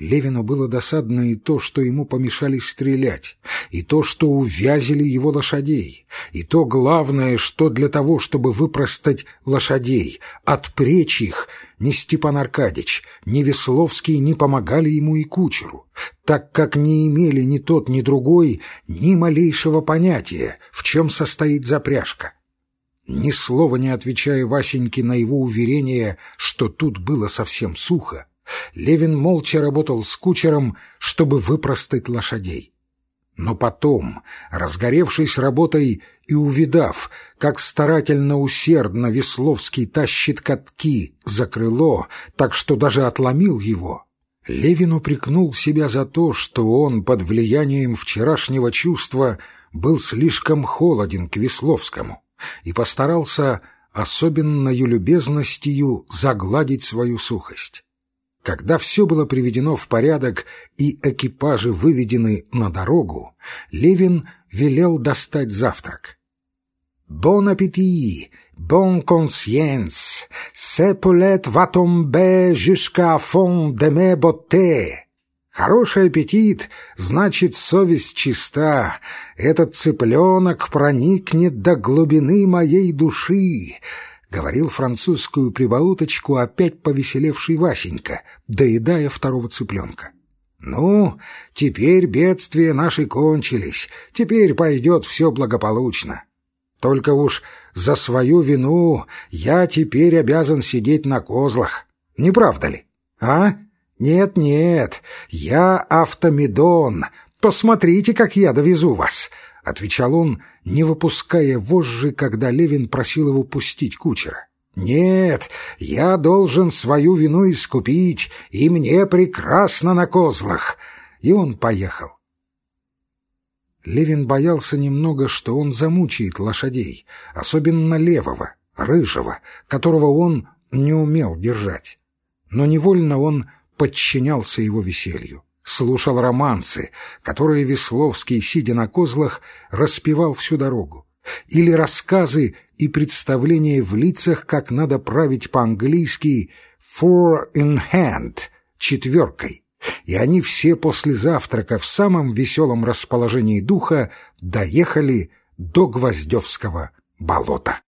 Левину было досадно и то, что ему помешали стрелять, и то, что увязили его лошадей, и то главное, что для того, чтобы выпростать лошадей, отпречь их, ни Степан Аркадьич, ни Весловский не помогали ему и кучеру, так как не имели ни тот, ни другой ни малейшего понятия, в чем состоит запряжка. Ни слова не отвечая Васеньке на его уверение, что тут было совсем сухо, Левин молча работал с кучером, чтобы выпростать лошадей. Но потом, разгоревшись работой и увидав, как старательно усердно Весловский тащит катки за крыло, так что даже отломил его, Левин упрекнул себя за то, что он под влиянием вчерашнего чувства был слишком холоден к Весловскому и постарался особенною любезностью загладить свою сухость. Когда все было приведено в порядок и экипажи выведены на дорогу, Левин велел достать завтрак. «Бон аппетит! Бон va tomber jusqu'à fond de mes bottes!» Хороший аппетит, значит, совесть чиста. Этот цыпленок проникнет до глубины моей души. — говорил французскую прибауточку опять повеселевший Васенька, доедая второго цыпленка. «Ну, теперь бедствия наши кончились, теперь пойдет все благополучно. Только уж за свою вину я теперь обязан сидеть на козлах, не правда ли? А? Нет-нет, я автомедон, посмотрите, как я довезу вас!» — отвечал он, не выпуская вожжи, когда Левин просил его пустить кучера. «Нет, я должен свою вину искупить, и мне прекрасно на козлах!» И он поехал. Левин боялся немного, что он замучает лошадей, особенно левого, рыжего, которого он не умел держать. Но невольно он подчинялся его веселью слушал романсы, которые Весловский, сидя на козлах, распевал всю дорогу, или рассказы и представления в лицах, как надо править по-английски «four in hand» — четверкой. И они все после завтрака в самом веселом расположении духа доехали до Гвоздевского болота.